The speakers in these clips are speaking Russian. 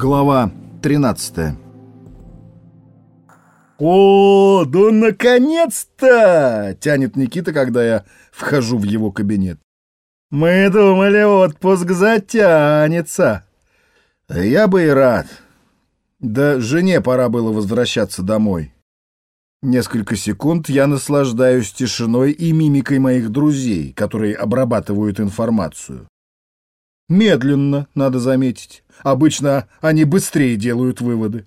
Глава 13 «О, да наконец-то!» — тянет Никита, когда я вхожу в его кабинет. «Мы думали, отпуск затянется». Я бы и рад. Да жене пора было возвращаться домой. Несколько секунд я наслаждаюсь тишиной и мимикой моих друзей, которые обрабатывают информацию. Медленно, надо заметить. Обычно они быстрее делают выводы.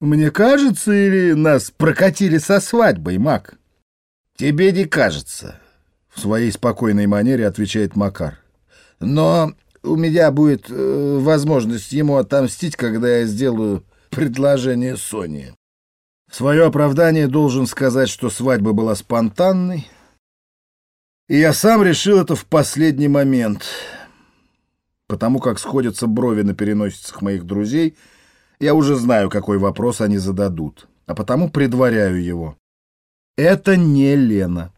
Мне кажется, или нас прокатили со свадьбой, Мак? Тебе не кажется, в своей спокойной манере отвечает Макар. Но у меня будет э, возможность ему отомстить, когда я сделаю предложение Соне. В свое оправдание должен сказать, что свадьба была спонтанной, и я сам решил это в последний момент. Потому как сходятся брови на переносицах моих друзей, я уже знаю, какой вопрос они зададут, а потому предваряю его. Это не Лена.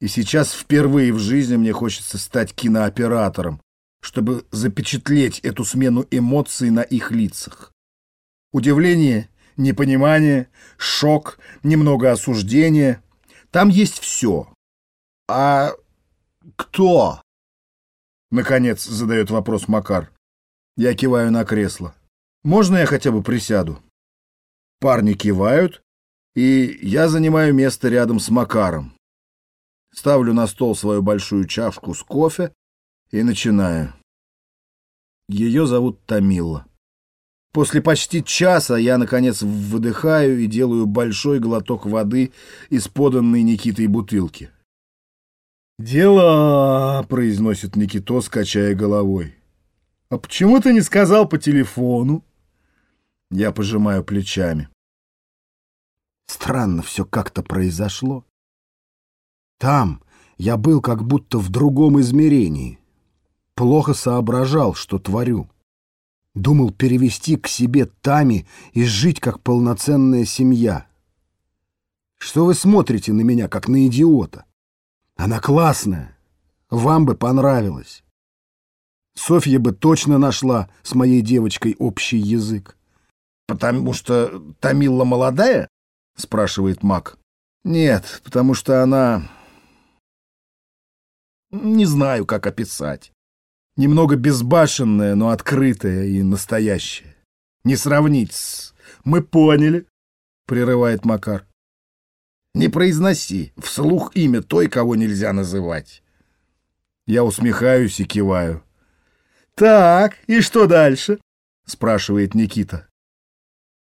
И сейчас впервые в жизни мне хочется стать кинооператором, чтобы запечатлеть эту смену эмоций на их лицах. Удивление, непонимание, шок, немного осуждения. Там есть все. А кто? Наконец задает вопрос Макар. Я киваю на кресло. Можно я хотя бы присяду? Парни кивают, и я занимаю место рядом с Макаром. Ставлю на стол свою большую чашку с кофе и начинаю. Ее зовут Тамила. После почти часа я, наконец, выдыхаю и делаю большой глоток воды из поданной Никитой бутылки. «Дела», — произносит Никитос, качая головой. «А почему ты не сказал по телефону?» Я пожимаю плечами. Странно все как-то произошло. Там я был как будто в другом измерении. Плохо соображал, что творю. Думал перевести к себе Тами и жить как полноценная семья. Что вы смотрите на меня, как на идиота? Она классная. Вам бы понравилось. Софья бы точно нашла с моей девочкой общий язык. «Потому что Тамила молодая?» — спрашивает Мак. «Нет, потому что она...» Не знаю, как описать. Немного безбашенная, но открытая и настоящая. Не сравнить с... «Мы поняли», — прерывает Макар. «Не произноси вслух имя той, кого нельзя называть». Я усмехаюсь и киваю. «Так, и что дальше?» — спрашивает Никита.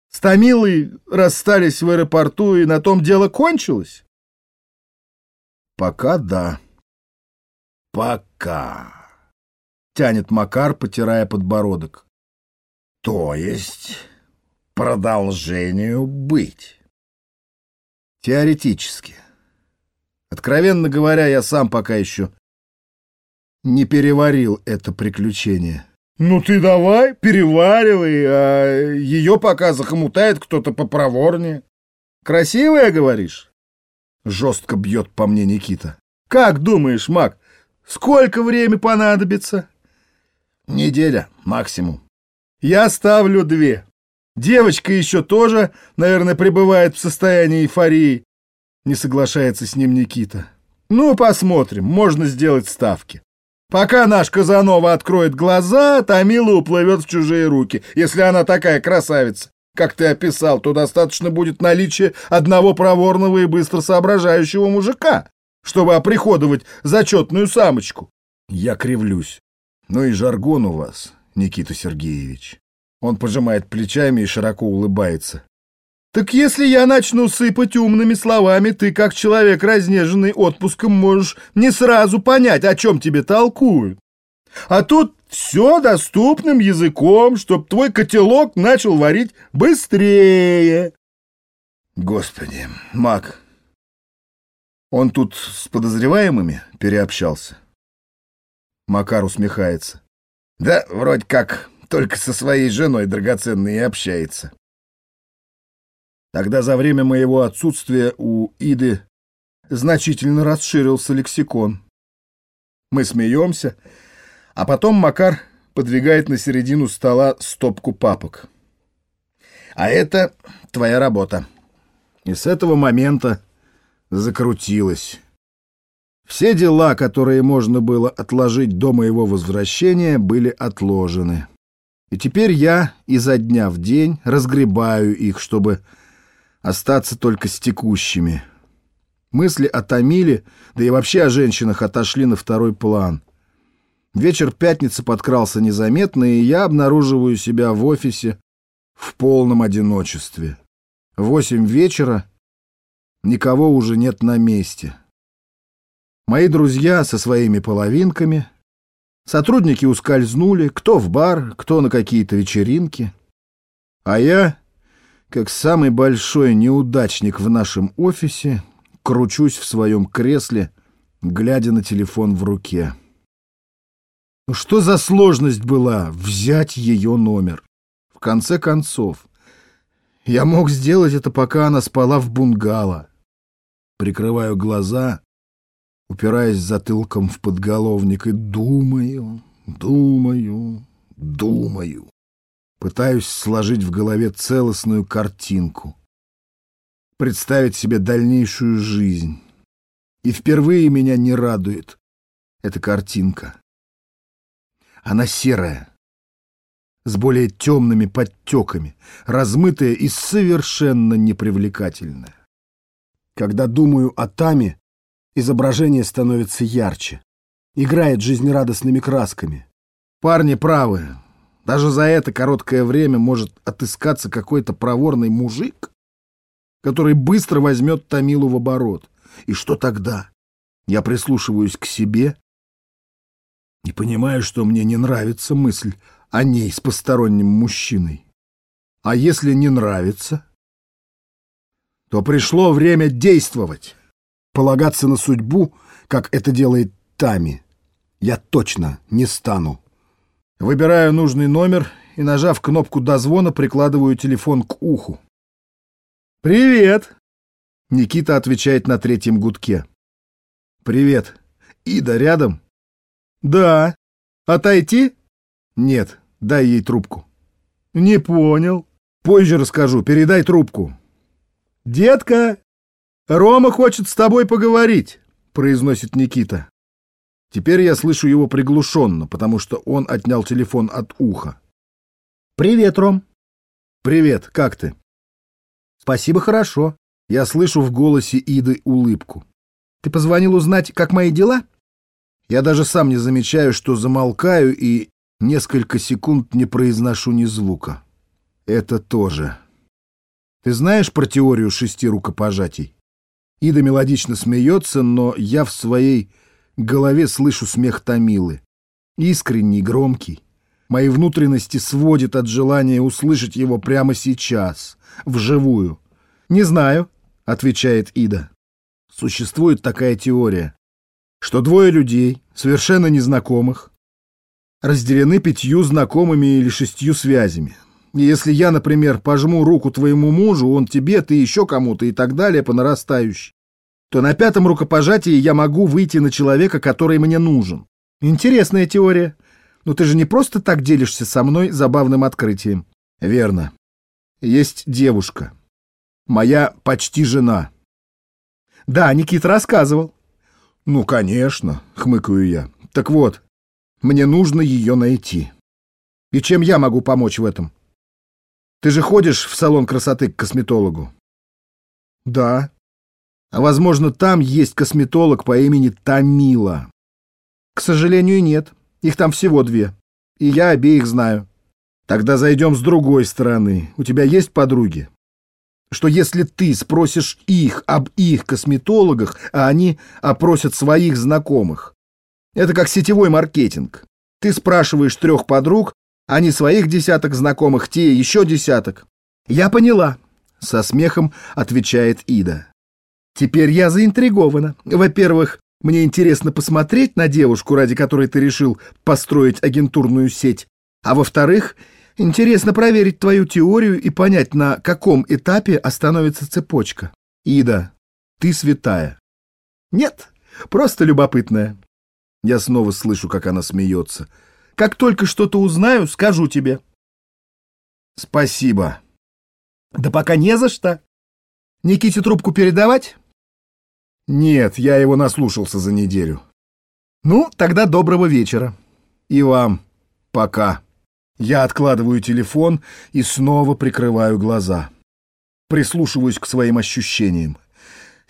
«С Томилой расстались в аэропорту, и на том дело кончилось?» «Пока да». «Пока», — тянет Макар, потирая подбородок. «То есть продолжению быть?» «Теоретически. Откровенно говоря, я сам пока еще не переварил это приключение». «Ну ты давай, переваривай, а ее пока захомутает кто-то попроворнее». «Красивая, говоришь?» Жестко бьет по мне Никита. «Как думаешь, Мак, сколько времени понадобится?» Неделя максимум. Я ставлю две. Девочка еще тоже, наверное, пребывает в состоянии эйфории. Не соглашается с ним Никита. Ну, посмотрим, можно сделать ставки. Пока наш Казанова откроет глаза, Тамила уплывет в чужие руки. Если она такая красавица, как ты описал, то достаточно будет наличия одного проворного и быстро соображающего мужика, чтобы оприходовать зачетную самочку. Я кривлюсь. Ну и жаргон у вас, Никита Сергеевич. Он пожимает плечами и широко улыбается. Так если я начну сыпать умными словами, ты, как человек, разнеженный отпуском, можешь не сразу понять, о чем тебе толкуют. А тут все доступным языком, чтоб твой котелок начал варить быстрее. Господи, Мак, он тут с подозреваемыми переобщался? Макар усмехается. Да, вроде как, только со своей женой драгоценной и общается. Тогда за время моего отсутствия у Иды значительно расширился лексикон. Мы смеемся, а потом Макар подвигает на середину стола стопку папок. А это твоя работа. И с этого момента закрутилось. Все дела, которые можно было отложить до моего возвращения, были отложены. И теперь я изо дня в день разгребаю их, чтобы остаться только с текущими. Мысли о Томиле, да и вообще о женщинах отошли на второй план. Вечер пятницы подкрался незаметно, и я обнаруживаю себя в офисе в полном одиночестве. Восемь вечера, никого уже нет на месте. Мои друзья со своими половинками, сотрудники ускользнули, кто в бар, кто на какие-то вечеринки. А я, как самый большой неудачник в нашем офисе, кручусь в своем кресле, глядя на телефон в руке. Ну что за сложность была взять ее номер? В конце концов, я мог сделать это, пока она спала в бунгало. Прикрываю глаза, упираясь затылком в подголовник и думаю, думаю, думаю. Пытаюсь сложить в голове целостную картинку представить себе дальнейшую жизнь. И впервые меня не радует эта картинка. Она серая, с более темными подтеками, размытая и совершенно непривлекательная. Когда думаю о Таме, изображение становится ярче, играет жизнерадостными красками. Парни правы, даже за это короткое время может отыскаться какой-то проворный мужик, который быстро возьмет Томилу в оборот. И что тогда? Я прислушиваюсь к себе и понимаю, что мне не нравится мысль о ней с посторонним мужчиной. А если не нравится, то пришло время действовать, полагаться на судьбу, как это делает Тами. Я точно не стану. Выбираю нужный номер и, нажав кнопку дозвона, прикладываю телефон к уху. «Привет!» Никита отвечает на третьем гудке. «Привет. Ида рядом?» «Да. Отойти?» «Нет. Дай ей трубку». «Не понял. Позже расскажу. Передай трубку». «Детка, Рома хочет с тобой поговорить», — произносит Никита. Теперь я слышу его приглушенно, потому что он отнял телефон от уха. «Привет, Ром». «Привет. Как ты?» Спасибо, хорошо. Я слышу в голосе Иды улыбку. Ты позвонил узнать, как мои дела? Я даже сам не замечаю, что замолкаю и несколько секунд не произношу ни звука. Это тоже. Ты знаешь про теорию шести рукопожатий? Ида мелодично смеется, но я в своей голове слышу смех Томилы. Искренний, громкий. Мои внутренности сводит от желания услышать его прямо сейчас, вживую. «Не знаю», — отвечает Ида. Существует такая теория, что двое людей, совершенно незнакомых, разделены пятью знакомыми или шестью связями. И если я, например, пожму руку твоему мужу, он тебе, ты еще кому-то и так далее по нарастающей, то на пятом рукопожатии я могу выйти на человека, который мне нужен. Интересная теория. Но ты же не просто так делишься со мной забавным открытием. Верно. Есть девушка. Моя почти жена. Да, Никита рассказывал. Ну, конечно, хмыкаю я. Так вот, мне нужно ее найти. И чем я могу помочь в этом? Ты же ходишь в салон красоты к косметологу? Да. А возможно, там есть косметолог по имени Тамила. К сожалению, нет. Их там всего две. И я обеих знаю. Тогда зайдем с другой стороны. У тебя есть подруги? Что если ты спросишь их об их косметологах, а они опросят своих знакомых? Это как сетевой маркетинг. Ты спрашиваешь трех подруг, они своих десяток знакомых, те еще десяток. Я поняла, со смехом отвечает Ида. Теперь я заинтригована. Во-первых, мне интересно посмотреть на девушку, ради которой ты решил построить агентурную сеть. А во-вторых, интересно проверить твою теорию и понять, на каком этапе остановится цепочка. Ида, ты святая. Нет, просто любопытная. Я снова слышу, как она смеется. Как только что-то узнаю, скажу тебе. Спасибо. Да пока не за что. Никите трубку передавать? Нет, я его наслушался за неделю. Ну, тогда доброго вечера. И вам. Пока. Я откладываю телефон и снова прикрываю глаза. Прислушиваюсь к своим ощущениям.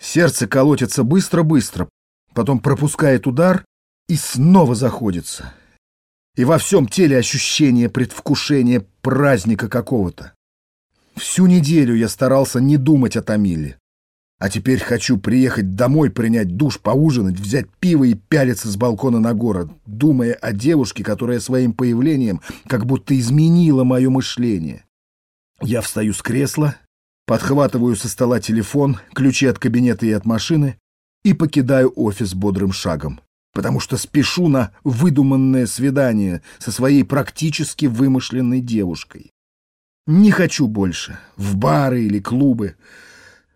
Сердце колотится быстро-быстро, потом пропускает удар и снова заходится. И во всем теле ощущение предвкушения праздника какого-то. Всю неделю я старался не думать о Томиле. А теперь хочу приехать домой, принять душ, поужинать, взять пиво и пялиться с балкона на город, думая о девушке, которая своим появлением как будто изменила мое мышление. Я встаю с кресла, подхватываю со стола телефон, ключи от кабинета и от машины и покидаю офис бодрым шагом, потому что спешу на выдуманное свидание со своей практически вымышленной девушкой. Не хочу больше в бары или клубы,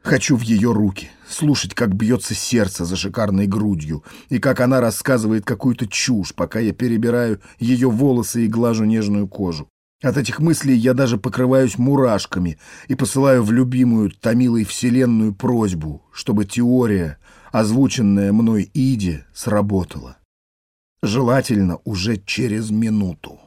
Хочу в ее руки, слушать, как бьется сердце за шикарной грудью, и как она рассказывает какую-то чушь, пока я перебираю ее волосы и глажу нежную кожу. От этих мыслей я даже покрываюсь мурашками и посылаю в любимую томилой вселенную просьбу, чтобы теория, озвученная мной Иде, сработала. Желательно уже через минуту.